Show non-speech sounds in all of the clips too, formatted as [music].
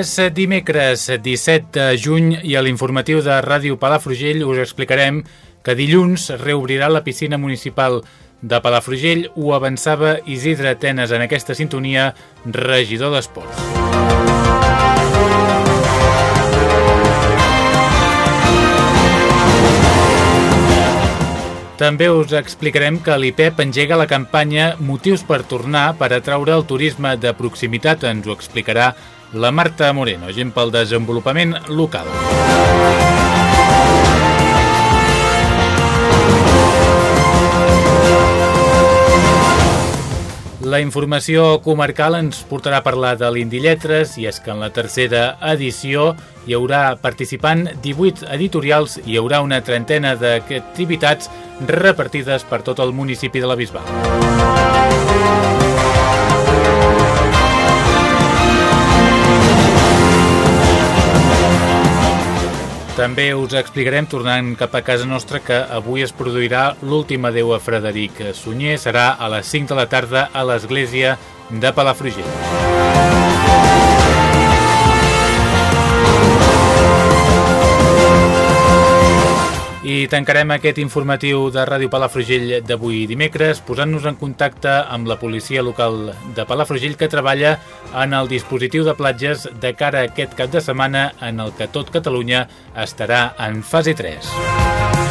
És dimecres 17 de juny i a l'informatiu de Ràdio Palafrugell us explicarem que dilluns reobrirà la piscina municipal de Palafrugell ho avançava Isidre Tenes en aquesta sintonia, regidor d'Esports. També us explicarem que l'IPEP engega la campanya Motius per tornar per atraure el turisme de proximitat. Ens ho explicarà la Marta Moreno, gent pel desenvolupament local. La informació comarcal ens portarà a parlar de l'Indilletres i és que en la tercera edició hi haurà participant 18 editorials i hi haurà una trentena d'activitats repartides per tot el municipi de la Bisbal. També us explicarem, tornant cap a casa nostra, que avui es produirà l'últim adeu a Frederic Sunyer. Serà a les 5 de la tarda a l'església de Palafrugell. I tancarem aquest informatiu de Ràdio Palafrugell d'avui dimecres posant-nos en contacte amb la policia local de Palafrugell que treballa en el dispositiu de platges de cara a aquest cap de setmana en el que tot Catalunya estarà en fase 3.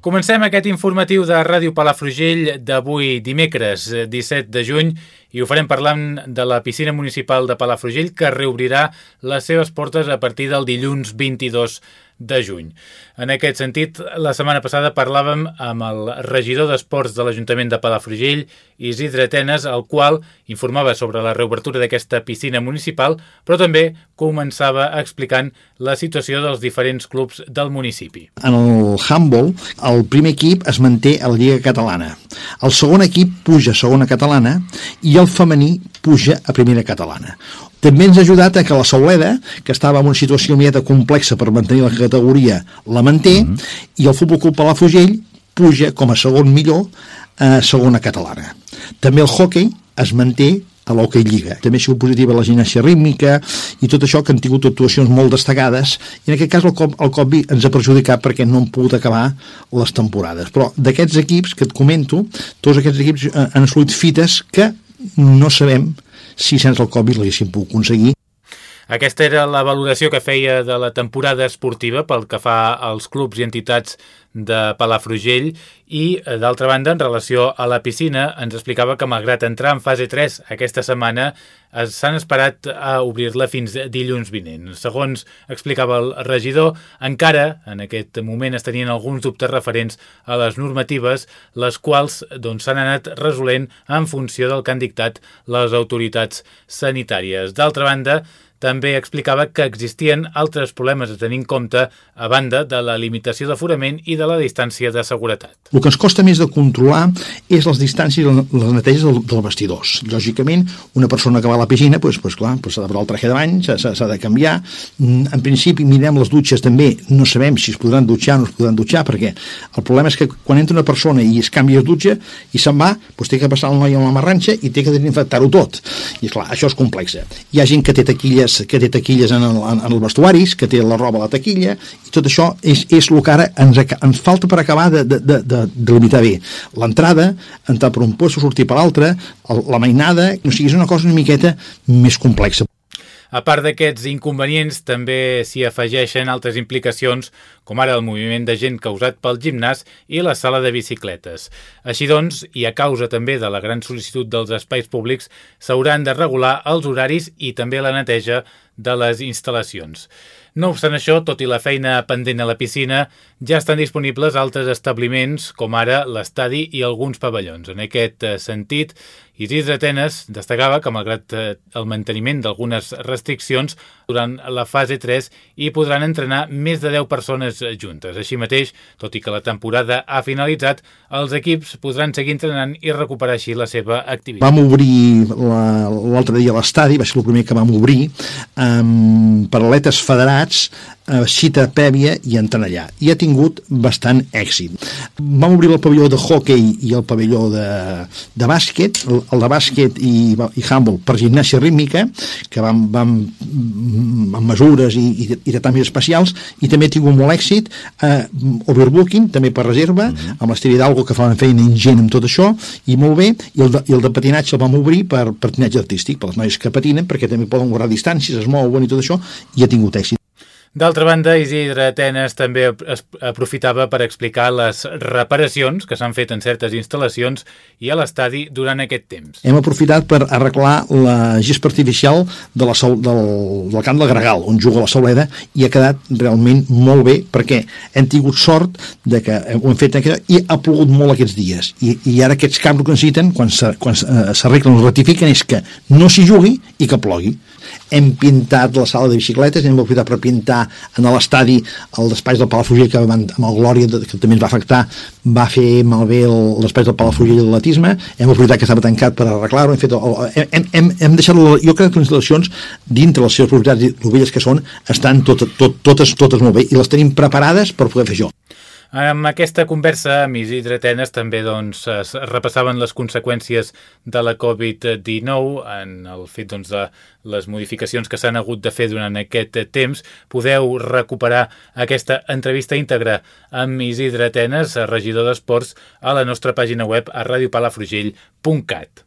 Comencem aquest informatiu de Ràdio Palafrugell d'avui dimecres 17 de juny i ho farem parlant de la piscina municipal de Palafrugell que reobrirà les seves portes a partir del dilluns 22 de juny. En aquest sentit, la setmana passada parlàvem amb el regidor d'Esports de l'Ajuntament de Palafrugell, Isidre Tenes, el qual informava sobre la reobertura d'aquesta piscina municipal, però també començava explicant la situació dels diferents clubs del municipi. En el handball, el primer equip es manté a la Lliga Catalana. El segon equip puja a segona catalana i el femení puja a primera catalana. També ens ha ajudat a que la Sauleda, que estava en una situació mieta complexa per mantenir la categoria, la manté, mm -hmm. i el Futbol Club Palafrugell puja com a segon millor a segona catalana. També el hockey es manté a l'Hockey Lliga. També ha sigut positiva la gimnàsia rítmica i tot això que han tingut actuacions molt destacades i en aquest cas el, el Covid ens ha perjudicat perquè no han pogut acabar les temporades. Però d'aquests equips que et comento, tots aquests equips eh, han assolit fites que no sabem si sense el Covid l'haguéssim pogut aconseguir. Aquesta era la valoració que feia de la temporada esportiva pel que fa als clubs i entitats de Palafrugell i, d'altra banda, en relació a la piscina, ens explicava que malgrat entrar en fase 3 aquesta setmana, s'han esperat a obrir-la fins dilluns vinent. Segons explicava el regidor, encara en aquest moment es tenien alguns dubtes referents a les normatives, les quals s'han doncs, anat resolent en funció del que han dictat les autoritats sanitàries. D'altra banda, també explicava que existien altres problemes a tenir en compte a banda de la limitació d'aforament i de la distància de seguretat. El que ens costa més de controlar és les distàncies i les neteges dels, dels vestidors. Lògicament, una persona que va a la piscina, doncs, pues, clar, pues s'ha de posar el traje de bany, s'ha de canviar. Mm, en principi, mirem les dutxes també, no sabem si es podran dutxar o no es podran dutxar, perquè el problema és que quan entra una persona i es canvia de dutxa i se'n va, doncs té que passar el noi amb la marranxa i té que desinfectar-ho tot. I clar, això és complex. Hi ha gent que té taquilles taquilles, que té taquilles en, el, en, en els vestuaris, que té la roba a la taquilla, i tot això és, és el que ara ens, ens falta per acabar de, de, de, de, de limitar bé. L'entrada, entrar per un puesto, sortir per l'altre, la mainada, o sigui, és una cosa una miqueta més complexa. A part d'aquests inconvenients, també s'hi afegeixen altres implicacions, com ara el moviment de gent causat pel gimnàs i la sala de bicicletes. Així doncs, i a causa també de la gran sol·licitud dels espais públics, s'hauran de regular els horaris i també la neteja de les instal·lacions. No obstant això, tot i la feina pendent a la piscina, ja estan disponibles altres establiments, com ara l'estadi i alguns pavellons. En aquest eh, sentit, Isidre Atenes destacava que, malgrat eh, el manteniment d'algunes restriccions, durant la fase 3 hi podran entrenar més de 10 persones juntes. Així mateix, tot i que la temporada ha finalitzat, els equips podran seguir entrenant i recuperar així la seva activitat. Vam obrir l'altre dia l'estadi, va ser el primer que vam obrir, amb paral·letes federats eh, cita prèvia i entren allà. I ha tingut bastant èxit. Vam obrir el pavelló de hockey i el pavelló de, de bàsquet, el, el de bàsquet i, i handball per gimnàsia rítmica, que vam, vam amb mesures i, i, i detalls especials, i també ha tingut molt èxit eh, overbooking, també per reserva, mm -hmm. amb l'Esteri d'Algo que fan feina ingent amb tot això, i molt bé, i el de, i el de patinatge el vam obrir per patinatge artístic, per les noies que patinen, perquè també poden guardar distàncies, es mouen i tot això, i ha tingut èxit. D'altra banda, Isidre Atenes també aprofitava per explicar les reparacions que s'han fet en certes instal·lacions i a l'estadi durant aquest temps. Hem aprofitat per arreglar la gespa artificial de la, del, del camp del Gregal, on juga la Sauleda, i ha quedat realment molt bé, perquè hem tingut sort de que ho hem fet i ha plogut molt aquests dies. I, i ara aquests camps que necessiten, quan s'arreglen o ratifiquen, és que no s'hi jugui i que plogui hem pintat la sala de bicicletes, hem aprofitat per pintar en l'estadi el despatx del Palafrugell que van, amb el Glòria, que també ens va afectar va fer malbé el, despatx del Palafrugell i l'atisme, hem aprofitat que estava tancat per arreglar-ho, hem, fet el, hem, hem, hem deixat, el, jo crec que les instal·lacions dintre les seves propietats novelles que són, estan tot, tot, totes, totes molt bé i les tenim preparades per poder fer això. Amb aquesta conversa amb Isidre Tenes també doncs, es repassaven les conseqüències de la Covid-19 en el fet doncs, de les modificacions que s'han hagut de fer durant aquest temps. Podeu recuperar aquesta entrevista íntegra amb Isidre Tenes, regidor d'Esports, a la nostra pàgina web a radiopalafrugell.cat.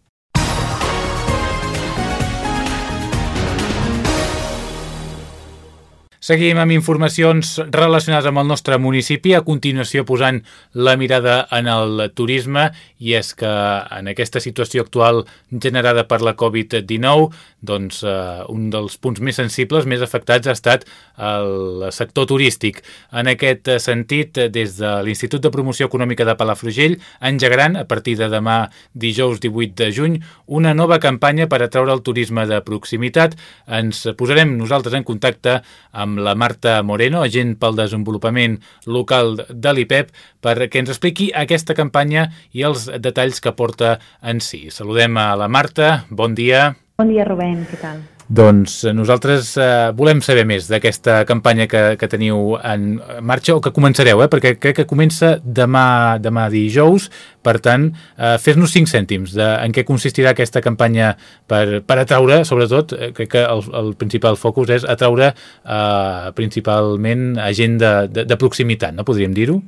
Seguim amb informacions relacionades amb el nostre municipi, a continuació posant la mirada en el turisme, i és que en aquesta situació actual generada per la Covid-19, doncs eh, un dels punts més sensibles, més afectats ha estat el sector turístic. En aquest sentit, des de l'Institut de Promoció Econòmica de Palafrugell engegaran, a partir de demà dijous 18 de juny, una nova campanya per atraure el turisme de proximitat. Ens posarem nosaltres en contacte amb amb la Marta Moreno, agent pel desenvolupament local de l'IPEP, perquè ens expliqui aquesta campanya i els detalls que porta en si. Saludem a la Marta, bon dia. Bon dia, Rubén, què tal? Doncs eh, nosaltres eh, volem saber més d'aquesta campanya que, que teniu en marxa o que començareu, eh? perquè crec que comença demà, demà dijous, per tant, eh, fes-nos 5 cèntims de en què consistirà aquesta campanya per, per atraure, sobretot, eh, crec que el, el principal focus és atraure eh, principalment a gent de, de, de proximitat, no podríem dir-ho?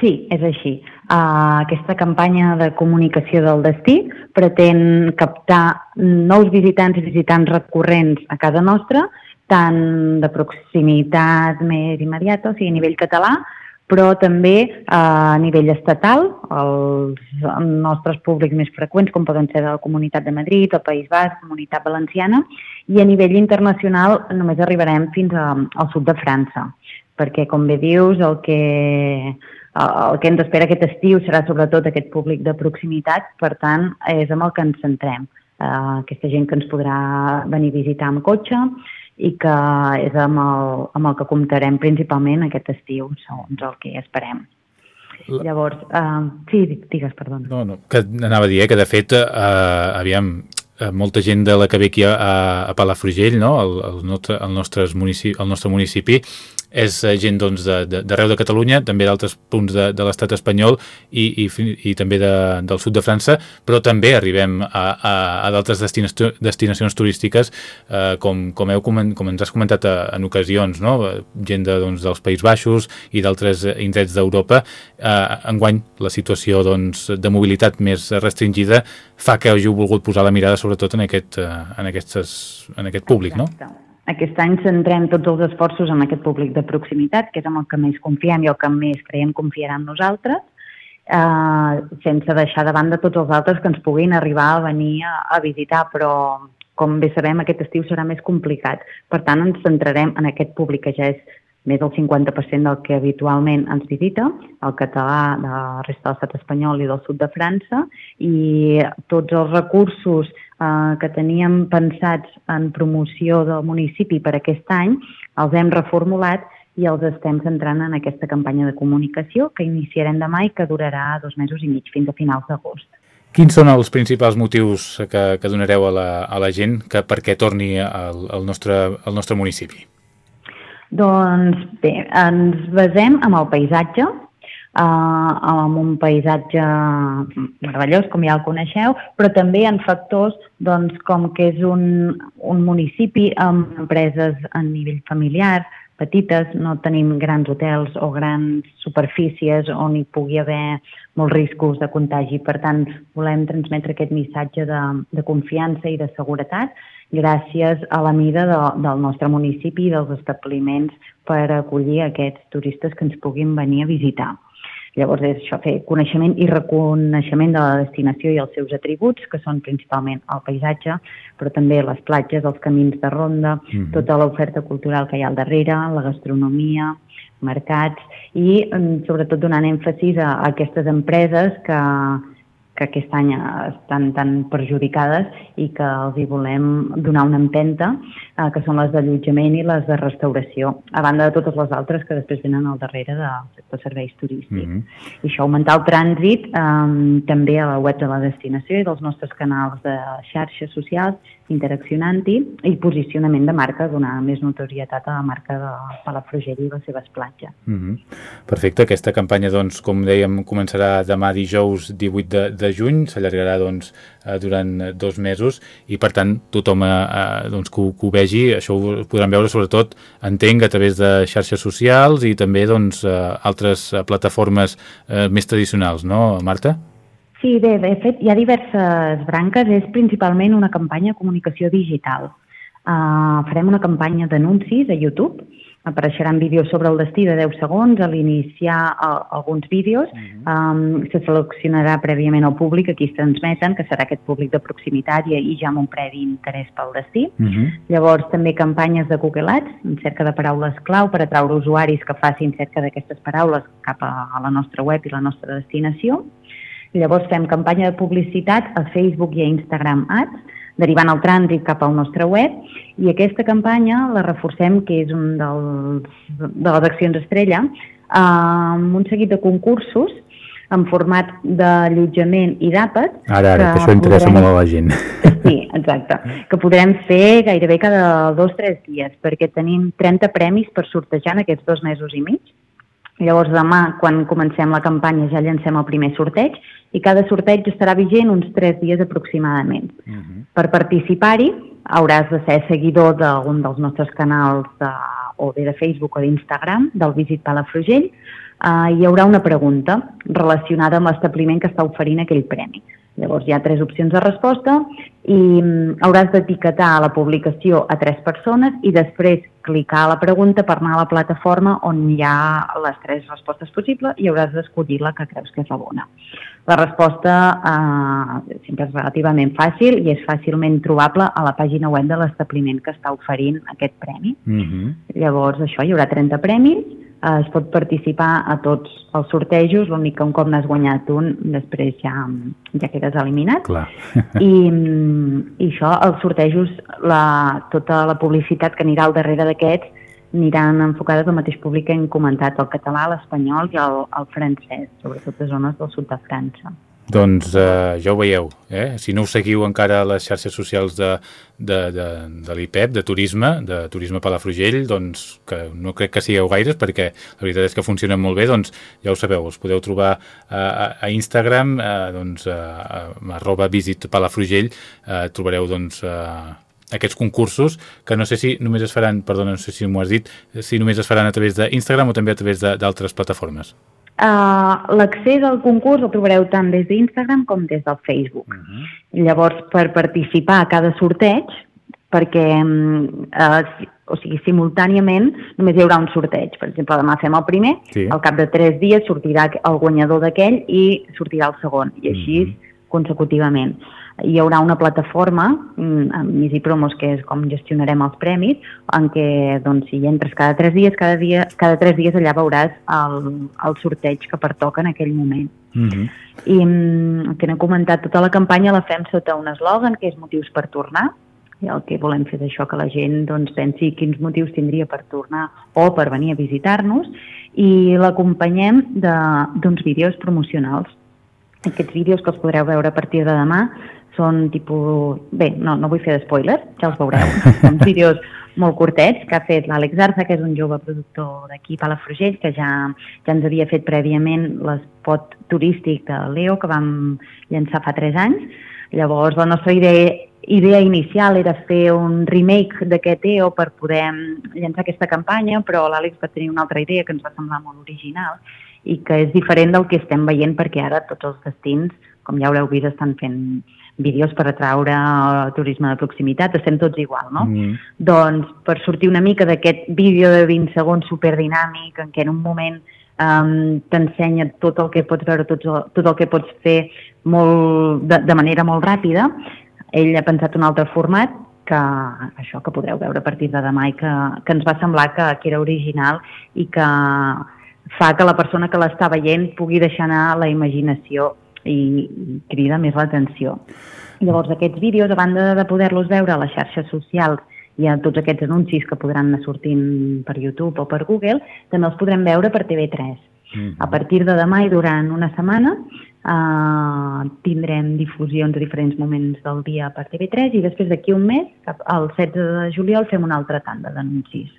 Sí, és així. Uh, aquesta campanya de comunicació del destí pretén captar nous visitants i visitants recurrents a casa nostra, tant de proximitat més immediata, o sigui, a nivell català, però també a nivell estatal, els nostres públics més freqüents, com poden ser de la Comunitat de Madrid, el País Basc, Comunitat Valenciana, i a nivell internacional només arribarem fins a, al sud de França, perquè, com bé dius, el que el que ens espera aquest estiu serà sobretot aquest públic de proximitat, per tant, és amb el que ens centrem. Uh, aquesta gent que ens podrà venir a visitar amb cotxe i que és amb el, amb el que comptarem principalment aquest estiu, segons el que esperem. La... Llavors, uh, sí, digues, perdona. No, no, que anava a dir, eh, que de fet, uh, aviam, molta gent de la que ve aquí a, a Palafrugell, no? el, el, nostre, el, nostre municipi, el nostre municipi, és eh, gent doncs, d'arreu de, de, de Catalunya, també d'altres punts de, de l'estat espanyol i, i, i també de, del sud de França, però també arribem a, a, a d'altres destinacions, destinacions turístiques, eh, com, com, heu, com ens has comentat a, en ocasions, no? gent de, doncs, dels Països Baixos i d'altres indrets d'Europa. Eh, enguany, la situació doncs, de mobilitat més restringida fa que hàgiu volgut posar la mirada sobretot en aquest, eh, en aquestes, en aquest públic, Exacte. no? Aquest any centrem tots els esforços en aquest públic de proximitat, que és amb el que més confiem i el que més creiem confiarà en nosaltres, eh, sense deixar de banda tots els altres que ens puguin arribar a venir a, a visitar, però com bé sabem aquest estiu serà més complicat. Per tant, ens centrarem en aquest públic que ja és més del 50% del que habitualment ens visita, el català de la resta de l'estat espanyol i del sud de França, i tots els recursos eh, que teníem pensats en promoció del municipi per aquest any els hem reformulat i els estem centrant en aquesta campanya de comunicació que iniciarem demà i que durarà dos mesos i mig, fins a finals d'agost. Quins són els principals motius que, que donareu a la, a la gent que perquè torni al, al, nostre, al nostre municipi? Doncs bé, ens basem en el paisatge, eh, amb un paisatge meravellós, com ja el coneixeu, però també en factors doncs, com que és un, un municipi amb empreses a nivell familiar, petites, no tenim grans hotels o grans superfícies on hi pugui haver molts riscos de contagi. Per tant, volem transmetre aquest missatge de, de confiança i de seguretat gràcies a la mida de, del nostre municipi i dels establiments per acollir aquests turistes que ens puguin venir a visitar. Llavors és això, fer coneixement i reconeixement de la destinació i els seus atributs, que són principalment el paisatge, però també les platges, els camins de ronda, mm -hmm. tota l'oferta cultural que hi ha al darrere, la gastronomia, mercats i mm, sobretot donant èmfasis a, a aquestes empreses que, que aquest any estan tan perjudicades i que els hi volem donar una empenta, eh, que són les d'allotjament i les de restauració, a banda de totes les altres que després venen al darrere del sector serveis turístics. Mm -hmm. I això, augmentar el trànsit eh, també a la web de la destinació i dels nostres canals de xarxes socials, interaccionant-hi i posicionament de marca, donar més notorietat a la marca de Palafrugell i les seves platges. Mm -hmm. Perfecte, aquesta campanya, doncs, com dèiem, començarà demà dijous 18 de, de juny, s'allargarà doncs, eh, durant dos mesos i per tant tothom eh, eh, doncs, que, ho, que ho vegi, això ho podran veure sobretot, entenc, a través de xarxes socials i també doncs, eh, altres plataformes eh, més tradicionals, no, Marta? Sí, bé, de fet, hi ha diverses branques, és principalment una campanya de comunicació digital. Uh, farem una campanya d'anuncis a YouTube, apareixeran vídeos sobre el destí de 10 segons, a l'iniciar uh, alguns vídeos, uh -huh. um, se seleccionarà prèviament el públic a qui es transmeten, que serà aquest públic de proximitat i, i ja amb un previ interès pel destí. Uh -huh. Llavors també campanyes de Google Ads, en cerca de paraules clau per atraure usuaris que facin cerca d'aquestes paraules cap a, a la nostra web i la nostra destinació. Llavors fem campanya de publicitat a Facebook i a Instagram Ads, derivant el trànsit cap al nostre web i aquesta campanya la reforcem, que és un dels, de les accions estrella, amb un seguit de concursos en format d'allotjament i d'àpat. Ara, ara, que, que això interessa podrem... molt a la gent. [laughs] Sí, exacte. Que podrem fer gairebé cada dos o tres dies, perquè tenim 30 premis per sortejar en aquests dos mesos i mig. Llavors demà, quan comencem la campanya, ja llancem el primer sorteig i cada sorteig estarà vigent uns 3 dies aproximadament. Uh mhm. -huh. Per participar-hi hauràs de ser seguidor d'algun dels nostres canals de, o bé de Facebook o d'Instagram del Visit Palafrugell. Uh, hi haurà una pregunta relacionada amb l'establiment que està oferint aquell premi. Llavors hi ha tres opcions de resposta i mm, hauràs d'etiquetar la publicació a tres persones i després clicar a la pregunta per anar a la plataforma on hi ha les tres respostes possibles i hauràs d'escollir la que creus que és la bona. La resposta eh, sempre és relativament fàcil i és fàcilment trobable a la pàgina web de l'establiment que està oferint aquest premi. Mm -hmm. Llavors, això, hi haurà 30 premis es pot participar a tots els sortejos, l'únic que un cop n'has guanyat un, després ja, ja quedes eliminat. Clar. I, I això, els sortejos, la, tota la publicitat que anirà al darrere d'aquests aniran enfocades al mateix públic que hem comentat, el català, l'espanyol i el, el francès, sobretot a zones del sud de França. Doncs eh, ja ho veieu, eh? si no us seguiu encara a les xarxes socials de, de, de, de l'IPEP, de turisme, de Turisme Palafrugell, doncs que no crec que sigueu gaires perquè la veritat és que funcionen molt bé, doncs ja ho sabeu, us podeu trobar a, a, a Instagram, eh, doncs a, arroba visit Palafrugell, eh, trobareu doncs... Eh, aquests concursos, que no sé si només es faran, perdona, no sé si m'ho has dit, si només es faran a través d'Instagram o també a través d'altres plataformes. Uh, L'accés al concurs el trobareu tant des d'Instagram com des del Facebook. Uh -huh. Llavors, per participar a cada sorteig, perquè eh, o sigui, simultàniament només hi haurà un sorteig. Per exemple, demà fem el primer, sí. al cap de tres dies sortirà el guanyador d'aquell i sortirà el segon, i així mm -hmm. consecutivament hi haurà una plataforma mm, amb Misi Promos, que és com gestionarem els premis, en què doncs, si entres cada tres dies, cada, dia, cada tres dies allà veuràs el, el sorteig que pertoca en aquell moment. Mhm. -huh. I mm, que n'he comentat, tota la campanya la fem sota un eslògan que és motius per tornar, i el que volem fer és això, que la gent doncs, pensi quins motius tindria per tornar o per venir a visitar-nos, i l'acompanyem d'uns vídeos promocionals. Aquests vídeos que els podreu veure a partir de demà són tipus... Bé, no, no vull fer spoilers, ja els veureu. [laughs] Són vídeos molt curtets que ha fet l'Àlex Arza, que és un jove productor d'aquí, Palafrugell, que ja, ja ens havia fet prèviament l'espot turístic de Leo, que vam llançar fa 3 anys. Llavors, la nostra idea, idea inicial era fer un remake d'aquest EO per poder llançar aquesta campanya, però l'Àlex va tenir una altra idea que ens va semblar molt original i que és diferent del que estem veient perquè ara tots els destins, com ja haureu vist, estan fent vídeos per atraure turisme de proximitat, estem tots igual, no? Mm. Doncs per sortir una mica d'aquest vídeo de 20 segons superdinàmic en què en un moment um, t'ensenya tot el que pots veure, tot, tot el que pots fer molt, de, de manera molt ràpida, ell ha pensat un altre format que això que podreu veure a partir de demà i que, que ens va semblar que, que era original i que fa que la persona que l'està veient pugui deixar anar la imaginació i crida més l'atenció. Llavors, aquests vídeos, a banda de poder-los veure a les xarxes socials i a tots aquests anuncis que podran anar sortint per YouTube o per Google, també els podrem veure per TV3. Mm -hmm. A partir de demà i durant una setmana eh, tindrem difusions a diferents moments del dia per TV3 i després d'aquí un mes, el 16 de juliol, fem una altra tanda d'anuncis.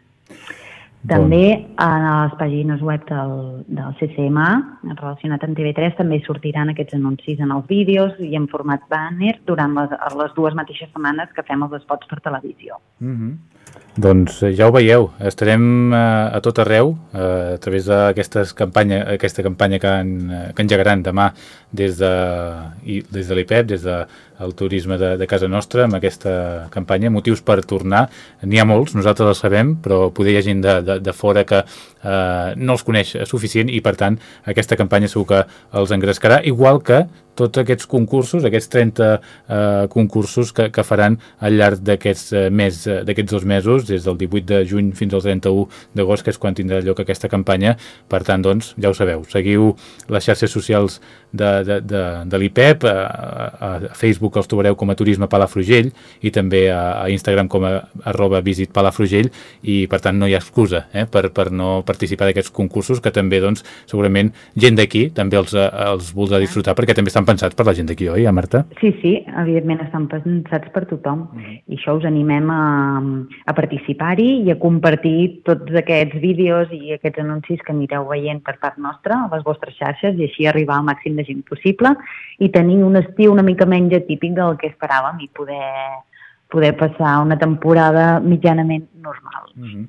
També a les pàgines web del, del CCMA, relacionat amb TV3, també sortiran aquests anuncis en els vídeos i en format banner durant les, les dues mateixes setmanes que fem els espots per televisió. Mm -hmm. Doncs eh, ja ho veieu, estarem a, eh, a tot arreu a, a través d'aquesta campanya, aquesta campanya que, en, que engegaran demà des de, i, des de l'IPEP, des del de, turisme de, de casa nostra, amb aquesta campanya, motius per tornar. N'hi ha molts, nosaltres els sabem, però poder hi ha gent de, de, de fora que eh, no els coneix suficient i per tant aquesta campanya segur que els engrescarà, igual que tots aquests concursos, aquests 30 eh, concursos que, que faran al llarg d'aquests eh, mes, eh, d'aquests dos mesos, des del 18 de juny fins al 31 d'agost, que és quan tindrà lloc aquesta campanya. Per tant, doncs, ja ho sabeu, seguiu les xarxes socials de, de, de, de l'IPEP, a, a, a Facebook els trobareu com a Turisme Palafrugell i també a, a Instagram com a arroba Visit Palafrugell i per tant no hi ha excusa eh, per, per no participar d'aquests concursos que també doncs segurament gent d'aquí també els, els voldrà disfrutar perquè també estan pensats per la gent d'aquí, oi, Marta? Sí, sí, evidentment estan pensats per tothom. Mm -hmm. I això us animem a, a participar-hi i a compartir tots aquests vídeos i aquests anuncis que anireu veient per part nostra a les vostres xarxes i així arribar al màxim de gent possible i tenir un estiu una mica menys atípic del que esperàvem i poder, poder passar una temporada mitjanament normal. Mm -hmm.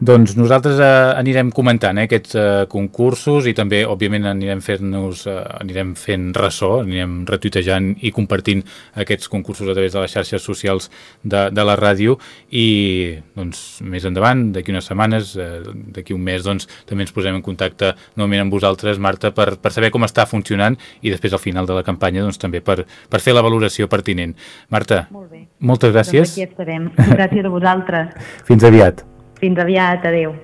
Doncs nosaltres eh, anirem comentant eh, aquests eh, concursos i també, òbviament, anirem fent-nos eh, anirem fent ressò, anirem retuitejant i compartint aquests concursos a través de les xarxes socials de, de la ràdio i, doncs, més endavant, d'aquí unes setmanes, eh, d'aquí un mes, doncs, també ens posem en contacte novament amb vosaltres, Marta, per, per saber com està funcionant i després al final de la campanya, doncs, també per, per fer la valoració pertinent. Marta, Molt bé. moltes gràcies. Doncs aquí estarem. Gràcies a vosaltres. [laughs] Fins aviat. Fins aviat, adeu.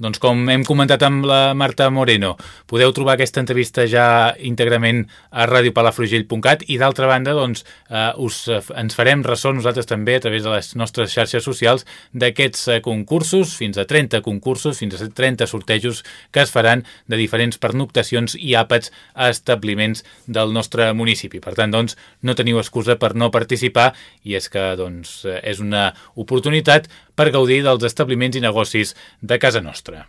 Doncs com hem comentat amb la Marta Moreno, podeu trobar aquesta entrevista ja íntegrament a radiopalafrugell.cat i d'altra banda doncs, eh, us, eh, ens farem ressò nosaltres també a través de les nostres xarxes socials d'aquests eh, concursos, fins a 30 concursos, fins a 30 sortejos que es faran de diferents pernoctacions i àpats a establiments del nostre municipi. Per tant, doncs, no teniu excusa per no participar i és que doncs, eh, és una oportunitat per gaudir dels establiments i negocis de casa nostra.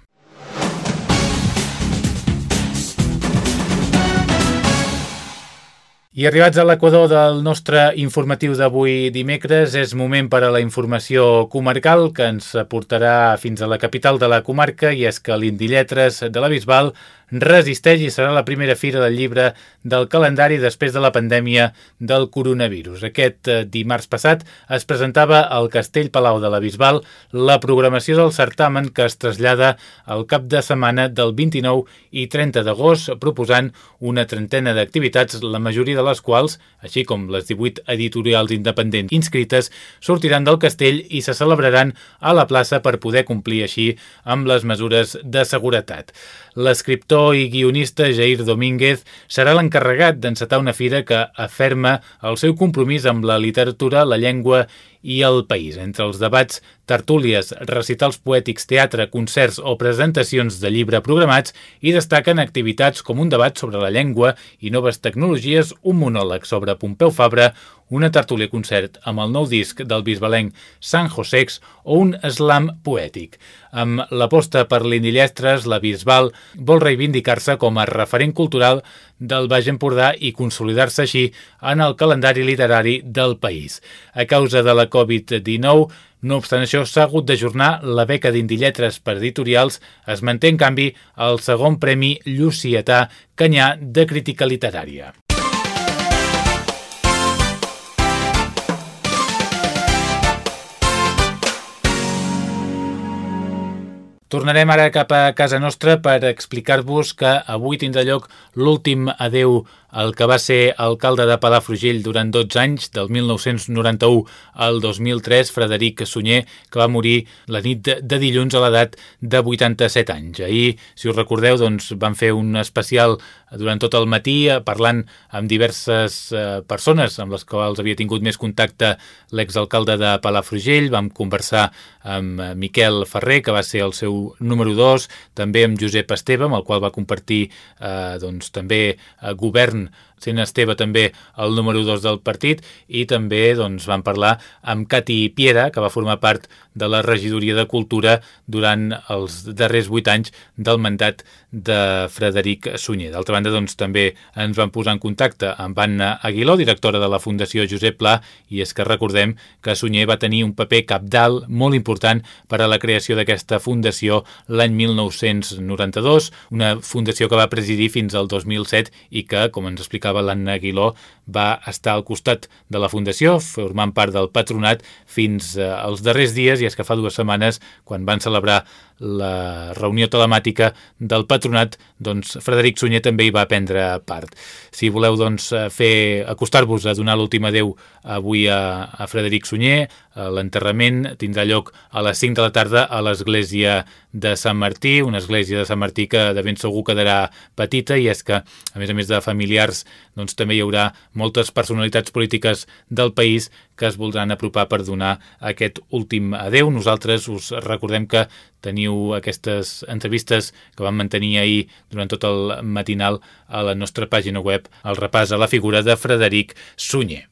I arribats a l'equador del nostre informatiu d'avui dimecres, és moment per a la informació comarcal que ens portarà fins a la capital de la comarca i és que l'Indilletres de la Bisbal resisteix i serà la primera fira del llibre del calendari després de la pandèmia del coronavirus. Aquest eh, dimarts passat es presentava al Castell Palau de la Bisbal la programació del certamen que es trasllada al cap de setmana del 29 i 30 d'agost, proposant una trentena d'activitats, la majoria de les quals, així com les 18 editorials independents inscrites, sortiran del castell i se celebraran a la plaça per poder complir així amb les mesures de seguretat. L'escriptor i guionista Jair Domínguez serà l'encarregat d'encetar una fira que aferma el seu compromís amb la literatura, la llengua i el país. Entre els debats, tertúlies, recitals poètics, teatre, concerts o presentacions de llibre programats hi destaquen activitats com un debat sobre la llengua i noves tecnologies, un monòleg sobre Pompeu Fabra, una tertúlia concert amb el nou disc del bisbalenc San Josex o un slam poètic. Amb l'aposta per l'Indillestres, la Bisbal vol reivindicar-se com a referent cultural del Baix Empordà i consolidar-se així en el calendari literari del país. A causa de la Covid-19, no obstant això, s'ha hagut d'ajornar la beca d'Indilletres per editorials, es manté en canvi el segon Premi Llucietà Canyà de Crítica Literària. Tornarem ara cap a casa nostra per explicar-vos que avui tindrà lloc l'últim adeu el que va ser alcalde de Palafrugell durant 12 anys, del 1991 al 2003, Frederic Sunyer, que va morir la nit de, de dilluns a l'edat de 87 anys. Ahir, si us recordeu, doncs, van fer un especial durant tot el matí eh, parlant amb diverses eh, persones amb les quals havia tingut més contacte l'exalcalde de Palafrugell. Vam conversar amb eh, Miquel Ferrer, que va ser el seu número 2, també amb Josep Esteve, amb el qual va compartir eh, doncs, també eh, govern done sent Esteve també el número 2 del partit, i també doncs, van parlar amb Cati Piera, que va formar part de la regidoria de Cultura durant els darrers 8 anys del mandat de Frederic Sunyer. D'altra banda, doncs, també ens van posar en contacte amb Anna Aguiló, directora de la Fundació Josep Pla, i és que recordem que Sunyer va tenir un paper capdalt molt important per a la creació d'aquesta fundació l'any 1992, una fundació que va presidir fins al 2007 i que, com ens explicava l'Anna Aguiló, va estar al costat de la Fundació, formant part del patronat fins eh, als darrers dies, i és que fa dues setmanes, quan van celebrar la reunió telemàtica del patronat, doncs Frederic Sunyer també hi va prendre part. Si voleu doncs, fer acostar-vos a donar l'últim adeu avui a, a Frederic Sunyer, l'enterrament tindrà lloc a les 5 de la tarda a l'església de Sant Martí, una església de Sant Martí que de ben segur quedarà petita i és que, a més a més de familiars, doncs també hi haurà moltes personalitats polítiques del país que es voldran apropar per donar aquest últim adeu. Nosaltres us recordem que teniu aquestes entrevistes que vam mantenir ahir durant tot el matinal a la nostra pàgina web, el repàs a la figura de Frederic Sunyer.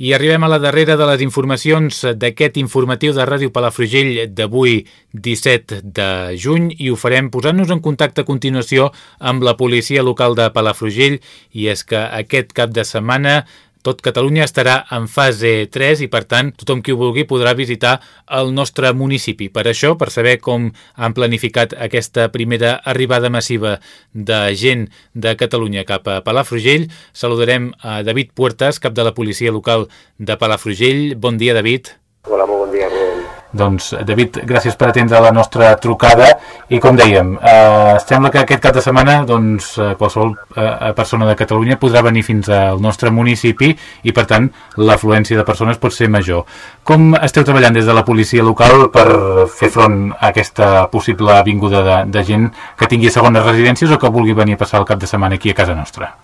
I arribem a la darrera de les informacions d'aquest informatiu de Ràdio Palafrugell d'avui 17 de juny i ho farem posant-nos en contacte a continuació amb la policia local de Palafrugell. I és que aquest cap de setmana tot Catalunya estarà en fase 3 i, per tant, tothom qui ho vulgui podrà visitar el nostre municipi. Per això, per saber com han planificat aquesta primera arribada massiva de gent de Catalunya cap a Palafrugell, saludarem a David Puertas, cap de la policia local de Palafrugell. Bon dia, David. Hola, molt bon dia, Rubén. Doncs, David, gràcies per atendre la nostra trucada i com dèiem, eh, sembla que aquest cap de setmana doncs, eh, qualsevol eh, persona de Catalunya podrà venir fins al nostre municipi i per tant l'afluència de persones pot ser major. Com esteu treballant des de la policia local per fer front a aquesta possible vinguda de, de gent que tingui segones residències o que vulgui venir a passar el cap de setmana aquí a casa nostra?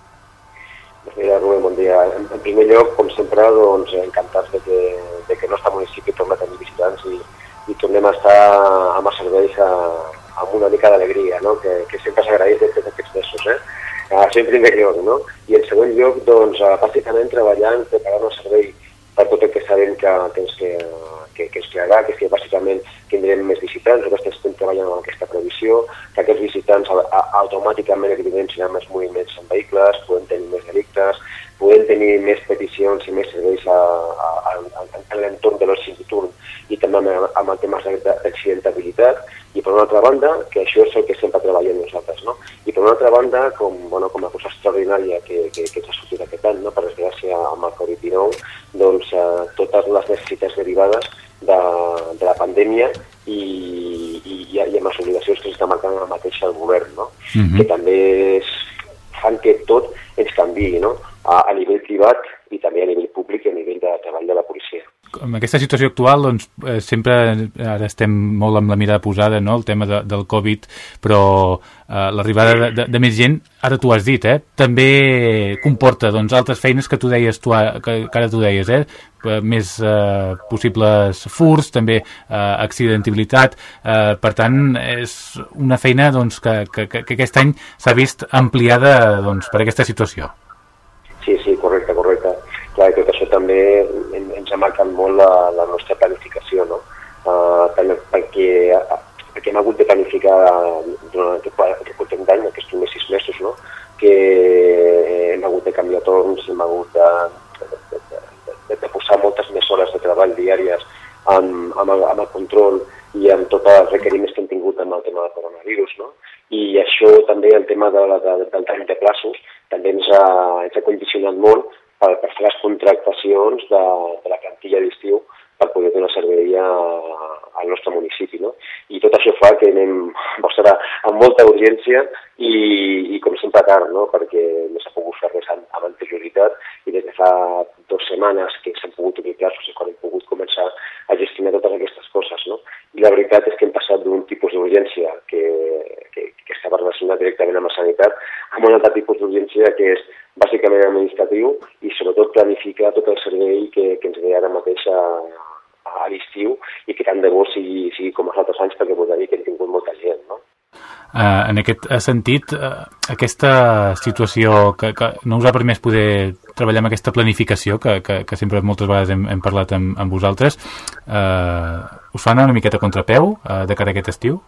Mira, Rubén, bon dia. En, primer lloc, com sempre, doncs, encantats de que, de que el nostre municipi a visitants i, i tornem a estar amb els serveis a, amb una mica d'alegria, no? que, que sempre s'agraeix de tots aquests mesos. Eh? Això en primer lloc. No? I en segon lloc, doncs, bàsicament treballant, preparant el servei per tot el que sabem que, tens que, que, que es crearà, que que bàsicament tindrem més visitants, nosaltres estem treballant amb aquesta previsió, que aquests visitants visitants automàticament evidencien més moviments en vehicles, podem tenir més delictes, podem tenir més peticions i més serveis a, a, a, a l'entorn de l'oci nocturn i també amb, amb el tema d'accidentabilitat i per una altra banda, que això és el que sempre treballem nosaltres, no? I per una altra banda, com, bueno, com a cosa extraordinària que, que, que ens ha sortit aquest any, no? per desgràcia amb el Covid-19, doncs eh, totes les necessitats derivades de, de la pandèmia i, i, i amb les obligacions que s'està marcant el mateix el govern, no? Uh mhm. -huh. que també és, fan que tot ens canvi no? a, a nivell privat i també a nivell públic i a nivell de treball de la policia en aquesta situació actual doncs, eh, sempre ara estem molt amb la mirada posada no? el tema de, del Covid però eh, l'arribada de, de, de més gent ara tu has dit, eh? també comporta doncs, altres feines que tu deies tu, que, que ara tu deies eh? més eh, possibles furs també eh, accidentabilitat eh, per tant és una feina doncs, que, que, que aquest any s'ha vist ampliada doncs, per aquesta situació Sí, sí, correcte, correcte clar, tot això també ens ha marcat molt la, la nostra planificació, no? Uh, perquè, perquè hem hagut de planificar durant aquest, aquest últim any, aquests primers sis mesos, no? que hem hagut de canviar torns, hem hagut de, de, de, de posar moltes més hores de treball diàries amb, amb, el, amb el control i amb tots els requeriments que hem tingut amb el tema del coronavirus. No? I això també, el tema de, de, del temps de plaços, també ens ha, ens ha condicionat molt per, per fer les contractacions de, de la plantilla d'estiu per poder donar servei a, al nostre municipi. No? I tot això fa que anem [laughs] mostrar amb molta urgència i, i com sempre tard, no? perquè no s'ha pogut fer res amb, amb anterioritat i des de fa dues setmanes que s'han pogut obrir plaços és quan hem pogut començar a gestionar totes aquestes coses. No? I la veritat és que hem passat d'un tipus d'urgència que, que, que estava relacionat directament amb la sanitat a un altre tipus d'urgència que és bàsicament administratiu i sobretot planificar tot el servei que, que ens ve ara mateix a, a l'estiu i que tant de bo sigui, sigui com els altres anys perquè podria dir que hem tingut molta gent, no? Uh, en aquest sentit, uh, aquesta situació que, que no us ha permès poder treballar amb aquesta planificació que, que, que sempre moltes vegades hem, hem parlat amb, amb vosaltres, uh, us fan una miqueta contrapeu uh, de cara a aquest estiu?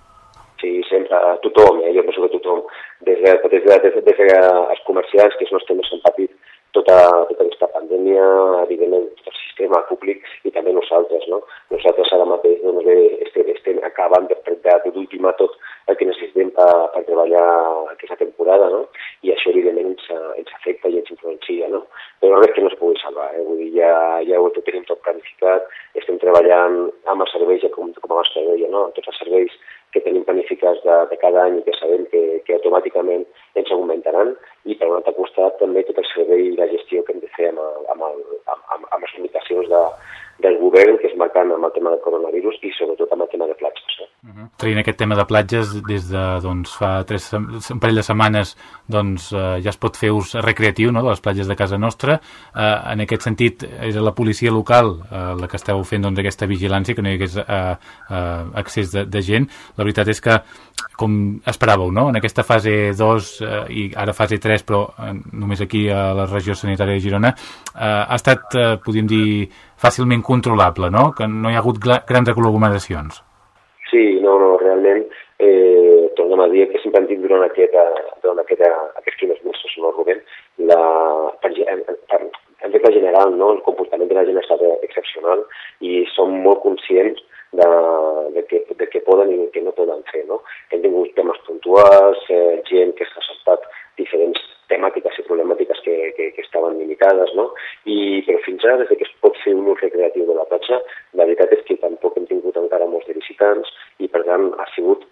Sí, sempre, tothom, eh? jo penso que tothom des de, des de, des de, des de els comerciants, que són els que més han patit tota, tota aquesta pandèmia, evidentment, tot el sistema públic i també nosaltres. No? Nosaltres ara mateix doncs, estem, estem acabant de, de, de d'ultimar tot el que necessitem per, per treballar aquesta temporada no? i això evidentment ens, ens afecta i ens influencia. No? Però res que no es pugui salvar. Eh? Vull dir, ja, ja ho tenim tot planificat, estem treballant amb els serveis, com, com abans deia, no? tots els serveis que tenim planificats de, de cada any i que sabem que, que automàticament ens augmentaran. I per un altre costat també tot el servei i la gestió que hem de fer amb, amb, el, amb, amb, amb les limitacions de, del govern que es marquen amb el tema del coronavirus i sobretot amb el tema de platges. Uh -huh. Traient aquest tema de platges des de doncs, fa tres, un parell de setmanes doncs, eh, ja es pot fer ús recreatiu no, de les platges de casa nostra. Eh, en aquest sentit, és la policia local eh, la que esteu fent doncs, aquesta vigilància, que no hi hagués eh, eh, accés de, de gent. La veritat és que, com esperàveu, no? en aquesta fase 2 eh, i ara fase 3, però eh, només aquí a la regió sanitària de Girona, eh, ha estat, eh, podríem dir, fàcilment controlable, no? Que no hi ha hagut grans aglomeracions. Sí, no, no, realment eh, tornem a dir que sempre hem dit durant, aquesta, durant aquesta, aquests primers mesos, no, Rubén, la, per, per, en regla general, no, el comportament de la gent ha estat excepcional i som molt conscients de, de, que, de què poden i què no poden fer. No? Hem tingut temes puntuals, eh, gent que s'ha saltat diferents temàtiques i problemàtiques que, que, que estaven limitades, no? I, però fins ara, des que es pot fer un ús recreatiu de la platja, la veritat és que tampoc hem tingut encara molts de visitants i, per tant, ha sigut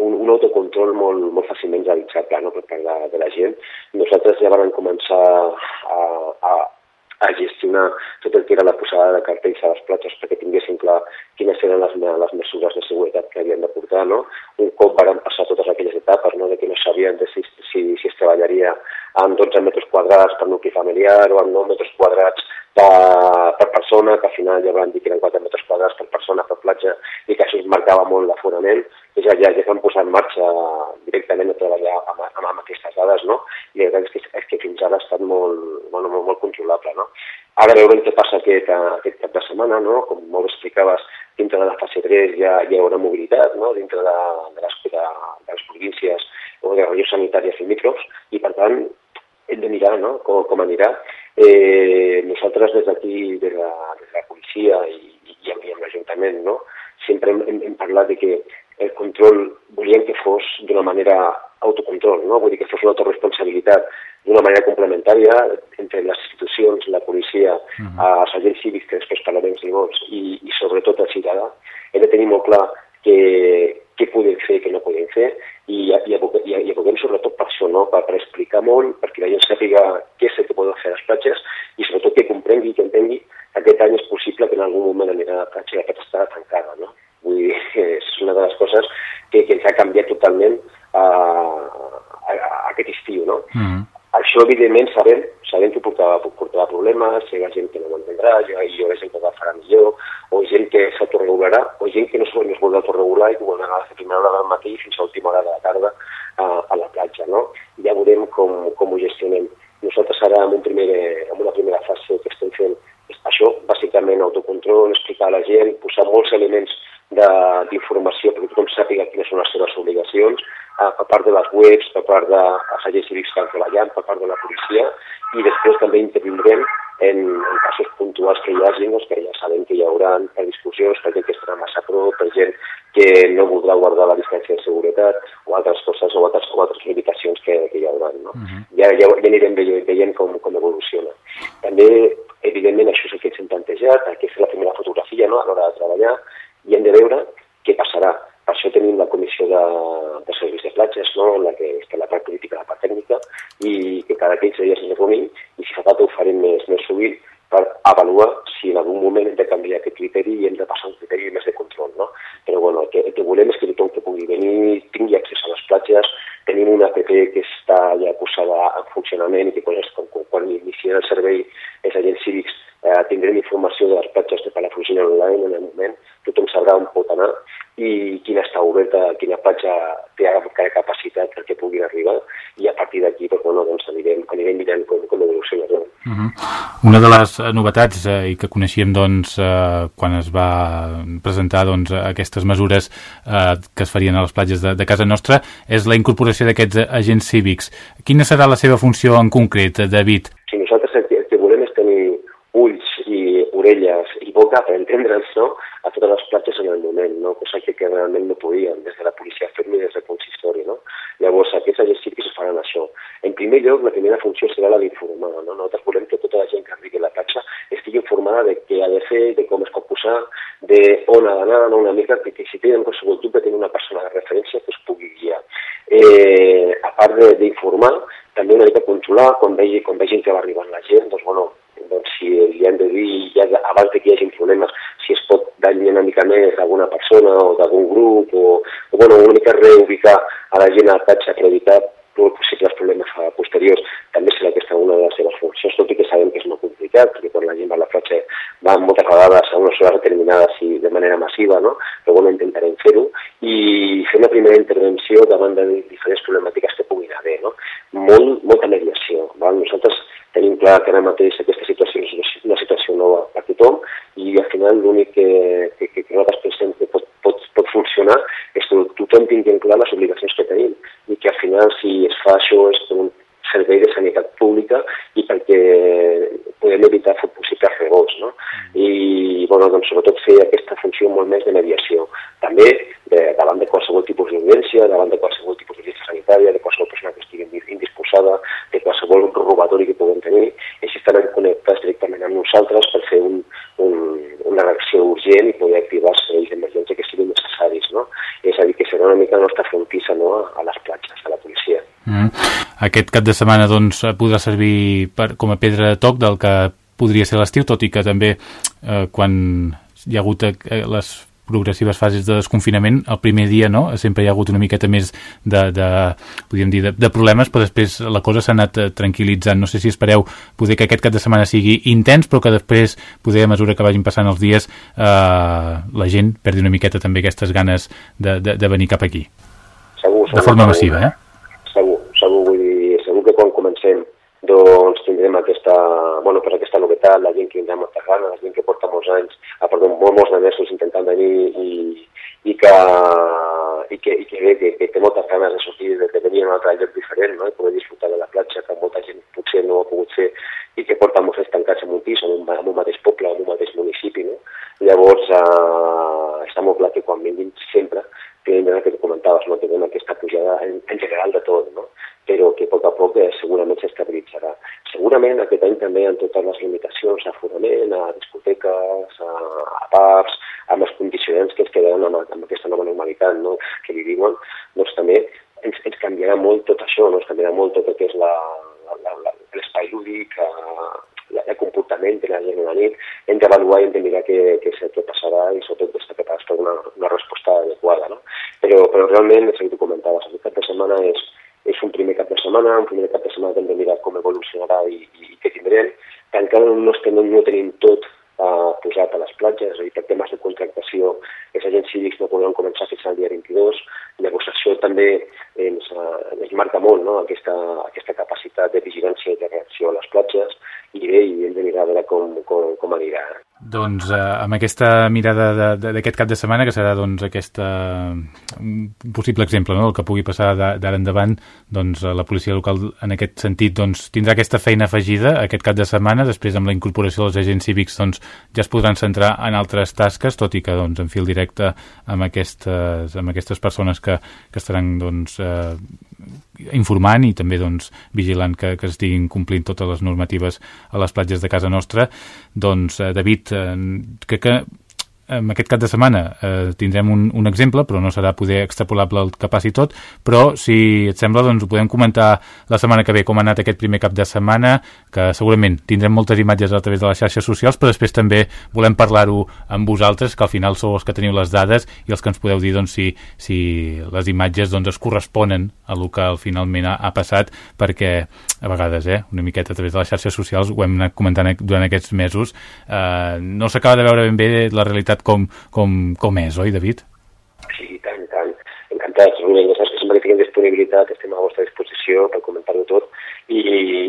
un, un autocontrol molt, molt fàcilment realitzable no? per part de, de la gent. Nosaltres ja vam començar a, a, a gestionar tot el que era la posada de cartells a les platges perquè tinguessin clar quines eren les, les mesures de seguretat que havien de portar. No? Un cop van passar totes aquelles etapes no? de que no sabien de si, si, si es treballaria amb 12 metres quadrats per nucli familiar o amb 9 metres quadrats per, per persona, que al final ja van dir que eren 4 metres quadrats per persona per platja i que això es marcava molt l'aforament, ja, ja, ja vam posar en marxa directament a treballar amb, amb, amb aquestes dades, no? I la veritat és que, és que fins ara ha estat molt, bueno, molt, molt controlable, no? Ara veurem què passa aquest, aquest cap de setmana, no? Com molt explicaves, dintre de la fase 3 ja hi haurà mobilitat, no? Dintre de, de, les, de, de les províncies sanitàries i micros, i per tant hem de mirar no? com, com anirà. Eh, nosaltres des d'aquí, de, des de la policia i, i amb, amb l'Ajuntament, no? sempre hem, hem, hem parlat de que el control volíem que fos d'una manera autocontrol, no? vull dir que fos una autoresponsabilitat d'una manera complementària entre les institucions, la policia, uh -huh. els agents cívics, que després parlarem si vols, i, i sobretot el ciutadà. Hem de tenir molt clar que, què podem fer i què no podem fer, i, i, i, i aboguem sobretot per això, no? per, per explicar molt, perquè la gent sàpiga què és el que poden fer les platges, i sobretot que comprengui, que entengui que aquest any és possible que en algun moment anirà a la platja i aquesta estarà tancada. No? Vull dir, [laughs] és una de les coses que, que ens ha canviat totalment a, a, a aquest estiu. No? Mm -hmm. Això, evidentment, sabem, sabem que portarà, portarà problemes, hi ha gent que no ho entendrà, hi ha, hi ha gent que ho farà millor, o gent que s'autoregularà, o gent que no es vol autoregular i que vol anar a la primera hora del matí fins a l'última hora de la tarda a, a la platja. No? Ja veurem com, com ho gestionem. Nosaltres ara, en, un primer, en una primera fase que estem fent, això, bàsicament, autocontrol, explicar a la gent, posar molts elements d'informació perquè tothom sàpiga quines són les seves obligacions, eh, per part de les webs, per part dels agents cívics que han treballat, per part de la policia, i després també intervindrem en, en casos puntuals que hi hagi, doncs, que ja sabem que hi haurà per discussions, per gent que estarà massa prop, per gent que no voldrà guardar la distància de seguretat o altres coses o altres, o altres limitacions que, que hi haurà. No? Uh -huh. ja, ja, ja anirem veient com, com evoluciona. També, evidentment, això és el que ens hem plantejat, aquesta és la primera fotografia no? a l'hora de treballar, i hem de veure què passarà. Per això tenim la comissió de, de serveis de platges, no? la que està la part política la part tècnica, i que cada 15 dies ens reunim, i si fa falta ho farem més, més sovint, per avaluar si en algun moment hem de canviar aquest criteri i hem de passar un criteri més de control. No? Però bueno, el que, el que volem és que tothom que pugui venir tingui accés a les platges, tenim una app que està ja posada en funcionament i que quan, quan, quan inicien el servei els agents cívics eh, tindrem informació de les platges de Palafrugell online en el moment, tothom sabrà on pot anar i quina està oberta, quina platja té cada capacitat perquè puguin arribar i a partir d'aquí doncs, bueno, doncs anirem, anirem mirant com, com evoluciona. Uh -huh. Una de les novetats eh, i que coneixíem doncs, eh, quan es va presentar doncs, aquestes mesures eh, que es farien a les platges de, de casa nostra és la incorporació d'aquests agents cívics. Quina serà la seva funció en concret, David? Si nosaltres el que, el que volem és tenir ulls i orelles i boca per entendre'ns no? Totes les platges en el moment, no? cosa que, que realment no podíem des de la policia fer-ho i des del consistori. No? Llavors, aquests agents cívics faran això. En primer lloc, la primera funció serà la d'informar. No? Nosaltres volem que tota la gent que arribi a la platja estigui informada de què ha de fer, de com es pot posar, de on ha d'anar, no? una mica que, que si tenen qualsevol dubte tenir una persona de referència que es pugui guiar. Eh, a part d'informar, també una mica controlar, quan vegi, quan vegin que va arribant la gent, doncs, bueno, doncs si li han de dir ja abans de que hi hagi problemes si es pot danyar una mica més d'alguna persona o d'algun grup o, o bueno, una mica reubicar a la gent al tatx per evitar possibles problemes posteriors també serà aquesta una de les seves funcions, tot i que sabem que és molt complicat, perquè quan la gent va a la platja va moltes vegades a unes hores determinades i de manera massiva, no? però bueno, intentarem fer-ho i fer una primera intervenció davant de diferents problemàtiques que puguin haver. No? Molt, molta mediació. Val? Nosaltres tenim clar que ara mateix aquesta situació és una situació nova per tothom i al final l'únic que, que, que nosaltres pensem que pot, pot, pot funcionar és que tothom tingui en clar les obligacions que tenim i que al final si es fa això és per un servei de sanitat pública i perquè podem evitar fer possibles rebots. No? I bueno, doncs, sobretot fer aquesta funció molt més de mediació. També de, davant de qualsevol tipus d'urgència, davant de qualsevol tipus de llista sanitària, de qualsevol persona que estigui indisposada, de qualsevol robatori que puguem tenir, així estaran connectats directament amb nosaltres per fer un, un, una reacció urgent i poder activar els serveis d'emergència que siguin necessaris. No? És a dir, que serà una mica la nostra frontissa no? a les platges, a la policia. Mm. Aquest cap de setmana doncs, podrà servir per, com a pedra de toc del que podria ser l'estiu, tot i que també eh, quan hi ha hagut eh, les progressives fases de desconfinament, el primer dia no? sempre hi ha hagut una miqueta més de, de, podríem dir, de, de problemes, però després la cosa s'ha anat eh, tranquil·litzant. No sé si espereu poder que aquest cap de setmana sigui intens, però que després, poder a mesura que vagin passant els dies, eh, la gent perdi una miqueta també aquestes ganes de, de, de venir cap aquí. Segur, segur. De forma massiva, eh? Segur, segur, vull dir, segur que quan comencem doncs tindrem aquesta, bueno, pues aquesta novetat, la gent que vindrà moltes ganes, la gent que porta molts anys, ha portat molt, molts de mesos intentant venir i, i que, i que, i que bé, que, que té moltes ganes de sortir, de, de venir a un altre lloc diferent, no? i poder disfrutar de la platja, que molta gent potser no ha pogut fer, i que porta molts anys tancats en un pis, en un, en un mateix poble, en un mateix municipi. No? Llavors, eh, està molt clar que quan vinguin sempre, el que comentaves, no? tenen aquesta pujada en, en general de tot, no? Però que a poc a poc eh, segurament s'estabilitzarà. Segurament aquest any també amb totes les limitacions d'aforament, a discoteques, a, a pubs, amb els condicionants que ens quedaran amb, amb aquesta nova normalitat no? que vivim, doncs també ens, ens canviarà molt tot això, no? ens canviarà molt tot el que és l'espai lúdic, eh, el comportament de la gent a la nit, hem d'avaluar i hem de mirar què, què, què passarà i sobretot estar preparats per una, una resposta adequada. No? Però, però realment, és el que tu comentaves, aquest cap de setmana és un primer cap de setmana, un primer cap de setmana de mirar com evolucionarà i, i, i què tindrem, que encara no, no, no tenim tot uh, posat a les platges, és a dir, per temes de contractació, els agents cívics no podran començar fins al dia 22, negociació també ens, uh, ens marca molt no? aquesta, aquesta capacitat de vigilància i de reacció a les platges, i bé, i hem de mirar a veure com, com, com anirà. Doncs eh, amb aquesta mirada d'aquest cap de setmana, que serà doncs, aquesta, un possible exemple no? el que pugui passar d'ara endavant, doncs, la policia local en aquest sentit doncs, tindrà aquesta feina afegida aquest cap de setmana, després amb la incorporació dels agents cívics doncs, ja es podran centrar en altres tasques, tot i que doncs, en fil directe amb aquestes, amb aquestes persones que, que estaran doncs, eh, informant i també doncs, vigilant que, que estiguin complint totes les normatives a les platges de casa nostra. Doncs, eh, David, eh, crec que en aquest cap de setmana eh, tindrem un, un exemple, però no serà poder extrapolable el que passi tot, però si et sembla, doncs ho podem comentar la setmana que ve com ha anat aquest primer cap de setmana, que segurament tindrem moltes imatges a través de les xarxes socials, però després també volem parlar-ho amb vosaltres, que al final sou els que teniu les dades i els que ens podeu dir doncs, si, si les imatges doncs, es corresponen a el que finalment ha, ha passat, perquè a vegades, eh, una miqueta a través de les xarxes socials, ho hem anat comentant durant aquests mesos, eh, no s'acaba de veure ben bé la realitat realitat com, com, com és, oi, David? Sí, tant, tant. Encantats, Rubén. Ja saps que sempre que tinguem disponibilitat estem a la vostra disposició per comentar-ho tot i,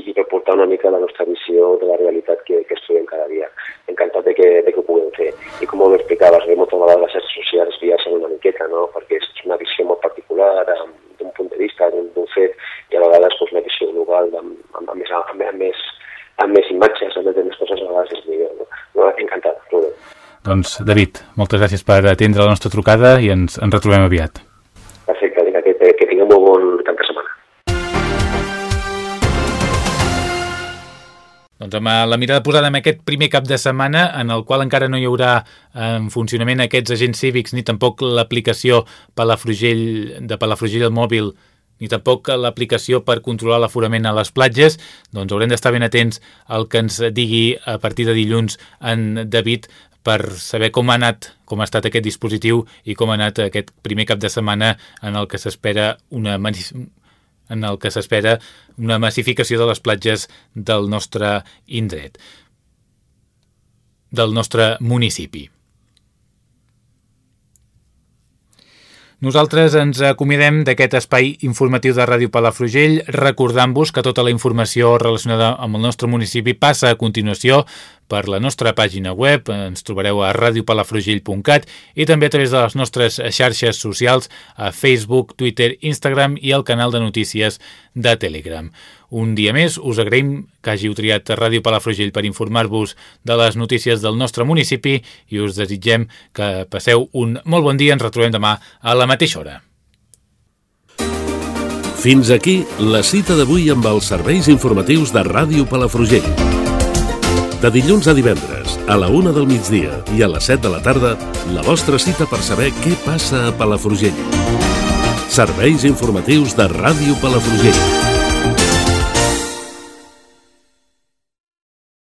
i per portar una mica la nostra visió de la realitat que, que estudiem cada dia. Encantat de que, de que ho puguem fer. I com ho explicaves, bé, moltes vegades les xarxes socials viatgen una miqueta, no? perquè és una visió molt particular d'un punt de vista, d'un fet, i a vegades doncs, una visió global amb, amb, amb, més, amb, amb, més, amb més imatges, amb més coses, a vegades és millor. No? no encantat, Rubén. Doncs, David, moltes gràcies per atendre la nostra trucada i ens, ens retrobem aviat. Perfecte, vinga, que, que tinguem molt bon cap de setmana. Doncs amb la mirada posada en aquest primer cap de setmana, en el qual encara no hi haurà en funcionament aquests agents cívics ni tampoc l'aplicació Palafrugell de Palafrugell al mòbil ni tampoc l'aplicació per controlar l'aforament a les platges, doncs haurem d'estar ben atents al que ens digui a partir de dilluns en David per saber com ha anat, com ha estat aquest dispositiu i com ha anat aquest primer cap de setmana en el que s'espera una en el que s'espera una massificació de les platges del nostre indret, del nostre municipi. Nosaltres ens acomidem d'aquest espai informatiu de Ràdio Palafrugell, recordant-vos que tota la informació relacionada amb el nostre municipi passa a continuació per la nostra pàgina web, ens trobareu a radiopalafrugell.cat i també a través de les nostres xarxes socials a Facebook, Twitter, Instagram i el canal de notícies de Telegram. Un dia més us agraïm que hàgiu triat Ràdio Palafrugell per informar-vos de les notícies del nostre municipi i us desitgem que passeu un molt bon dia. Ens retrobem demà a la mateixa hora. Fins aquí la cita d'avui amb els serveis informatius de Ràdio Palafrugell. De dilluns a divendres, a la una del migdia i a les 7 de la tarda, la vostra cita per saber què passa a Palafrugell. Serveis informatius de Ràdio Palafrugell.